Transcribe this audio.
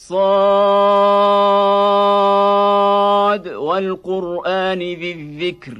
صاد والقرآن ذي الذكر